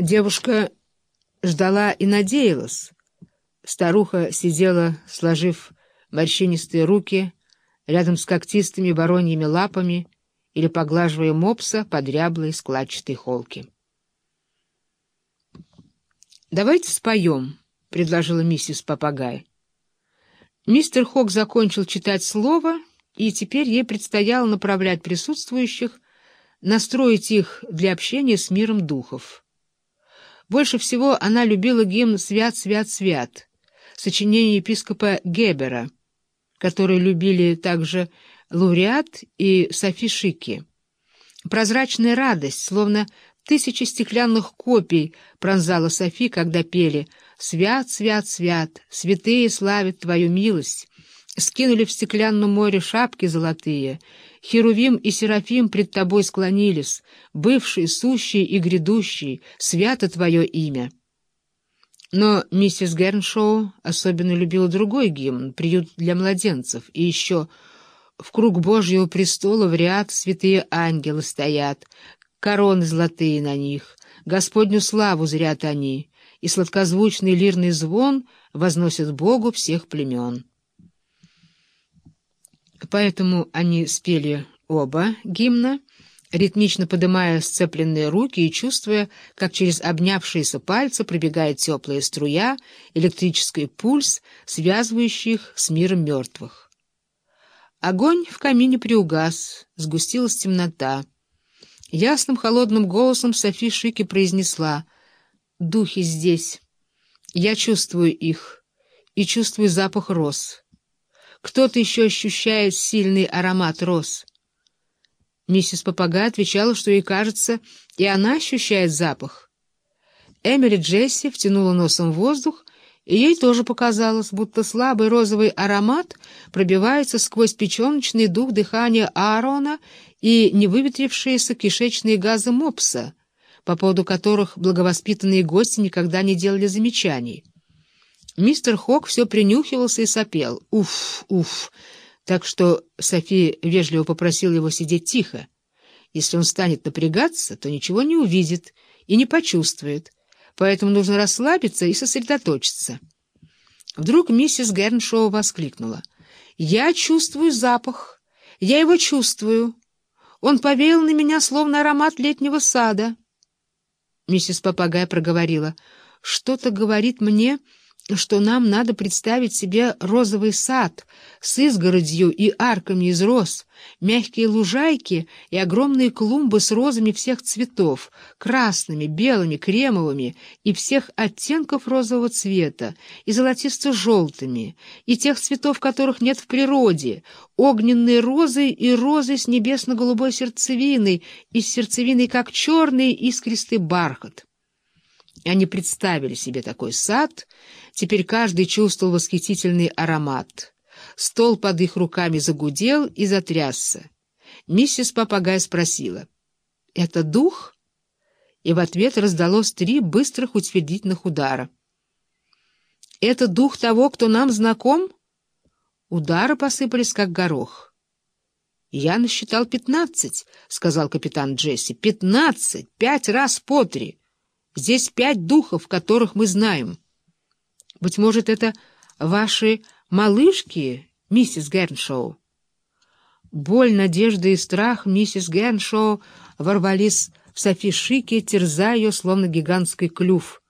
Девушка ждала и надеялась. Старуха сидела, сложив морщинистые руки, рядом с когтистыми вороньими лапами или поглаживая мопса по дряблой складчатой холке. «Давайте споем», — предложила миссис Попагай. Мистер Хок закончил читать слово, и теперь ей предстояло направлять присутствующих, настроить их для общения с миром духов. Больше всего она любила гимн «Свят, свят, свят», сочинение епископа Гебера, который любили также лауреат и Софи Шики. Прозрачная радость, словно тысячи стеклянных копий, пронзала Софи, когда пели «Свят, свят, свят, святые славят Твою милость». Скинули в стеклянном море шапки золотые, Херувим и Серафим пред тобой склонились, бывший, сущий и грядущий, свято твое имя. Но миссис Герншоу особенно любила другой гимн, приют для младенцев, и еще «В круг Божьего престола в ряд святые ангелы стоят, короны золотые на них, Господню славу зрят они, и сладкозвучный лирный звон возносят Богу всех племен». Поэтому они спели оба гимна, ритмично подымая сцепленные руки и чувствуя, как через обнявшиеся пальцы пробегает теплая струя, электрический пульс, связывающий их с миром мертвых. Огонь в камине приугас, сгустилась темнота. Ясным холодным голосом Софи Шики произнесла «Духи здесь. Я чувствую их и чувствую запах роз». Кто-то еще ощущает сильный аромат роз. Миссис Попага отвечала, что ей кажется, и она ощущает запах. Эмили Джесси втянула носом воздух, и ей тоже показалось, будто слабый розовый аромат пробивается сквозь печеночный дух дыхания Аарона и невыветрившиеся кишечные газы мопса, по поводу которых благовоспитанные гости никогда не делали замечаний. Мистер Хок все принюхивался и сопел. Уф, уф. Так что София вежливо попросила его сидеть тихо. Если он станет напрягаться, то ничего не увидит и не почувствует, поэтому нужно расслабиться и сосредоточиться. Вдруг миссис Герншоу воскликнула. «Я чувствую запах. Я его чувствую. Он повеял на меня, словно аромат летнего сада». Миссис Попагай проговорила. «Что-то говорит мне...» что нам надо представить себе розовый сад с изгородью и арками из роз, мягкие лужайки и огромные клумбы с розами всех цветов, красными, белыми, кремовыми и всех оттенков розового цвета, и золотисто-желтыми, и тех цветов, которых нет в природе, огненные розы и розы с небесно-голубой сердцевиной, и с сердцевиной, как черный искристый бархат. Они представили себе такой сад, теперь каждый чувствовал восхитительный аромат. Стол под их руками загудел и затрясся. Миссис Попагай спросила, «Это дух?» И в ответ раздалось три быстрых утвердительных удара. «Это дух того, кто нам знаком?» Удары посыпались, как горох. «Я насчитал пятнадцать», — сказал капитан Джесси. «Пятнадцать! Пять раз по три!» Здесь пять духов, которых мы знаем. Быть может, это ваши малышки, миссис Герншоу? Боль, надежда и страх миссис Герншоу ворвались в Софи Шике, терзая ее, словно гигантский клюв —